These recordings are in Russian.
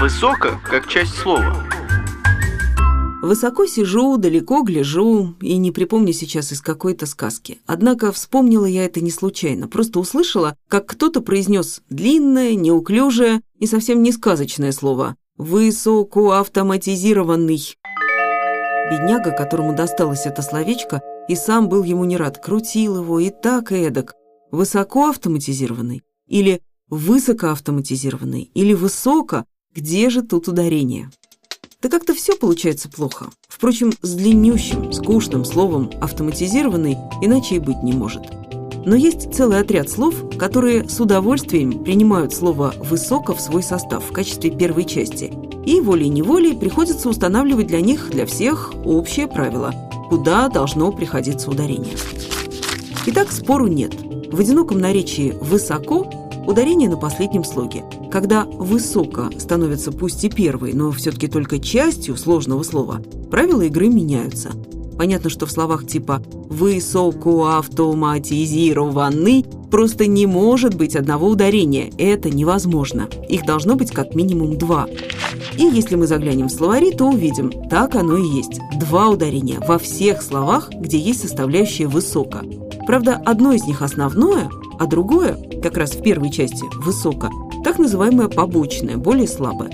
Высоко, как часть слова. Высоко сижу, далеко гляжу и не припомню сейчас из какой-то сказки. Однако вспомнила я это не случайно, просто услышала, как кто-то произнес длинное, неуклюжее и совсем не сказочное слово «высокоавтоматизированный». Бедняга, которому досталось это словечко, и сам был ему не рад, крутил его и так, и эдак. Высокоавтоматизированный или высокоавтоматизированный или высоко, где же тут ударение? Да как-то все получается плохо. Впрочем, с длиннющим, скучным словом «автоматизированный» иначе и быть не может. Но есть целый отряд слов, которые с удовольствием принимают слово «высоко» в свой состав в качестве первой части. И волей-неволей приходится устанавливать для них, для всех, общее правило – куда должно приходиться ударение. Итак, спору нет. В одиноком наречии «высоко» ударение на последнем слоге. Когда «высоко» становится пусть и первой, но все-таки только частью сложного слова, правила игры меняются. Понятно, что в словах типа «высокоавтоматизированный» просто не может быть одного ударения. Это невозможно. Их должно быть как минимум два. И если мы заглянем в словари, то увидим, так оно и есть. Два ударения во всех словах, где есть составляющая «высоко». Правда, одно из них основное, а другое, как раз в первой части «высоко», так называемое побочное, более слабое.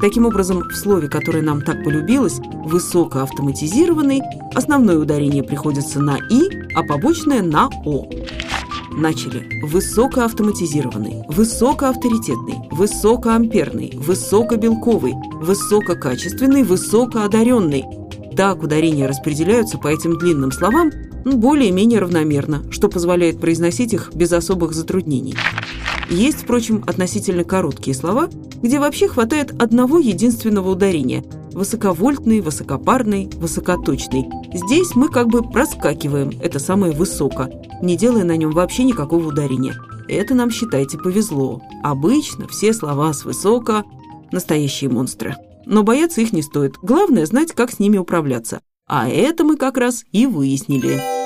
Таким образом, в слове, которое нам так полюбилось, высокоавтоматизированный, основное ударение приходится на «и», а побочное на «о». Начали. Высокоавтоматизированный, высокоавторитетный, высокоамперный, высокобелковый, высококачественный, высокоодаренный. Так ударения распределяются по этим длинным словам более-менее равномерно, что позволяет произносить их без особых затруднений. Есть, впрочем, относительно короткие слова, где вообще хватает одного единственного ударения – высоковольтный, высокопарный, высокоточный. Здесь мы как бы проскакиваем это самое «высоко», не делая на нем вообще никакого ударения. Это нам, считайте, повезло. Обычно все слова с «высоко» – настоящие монстры. Но бояться их не стоит. Главное – знать, как с ними управляться. А это мы как раз и выяснили.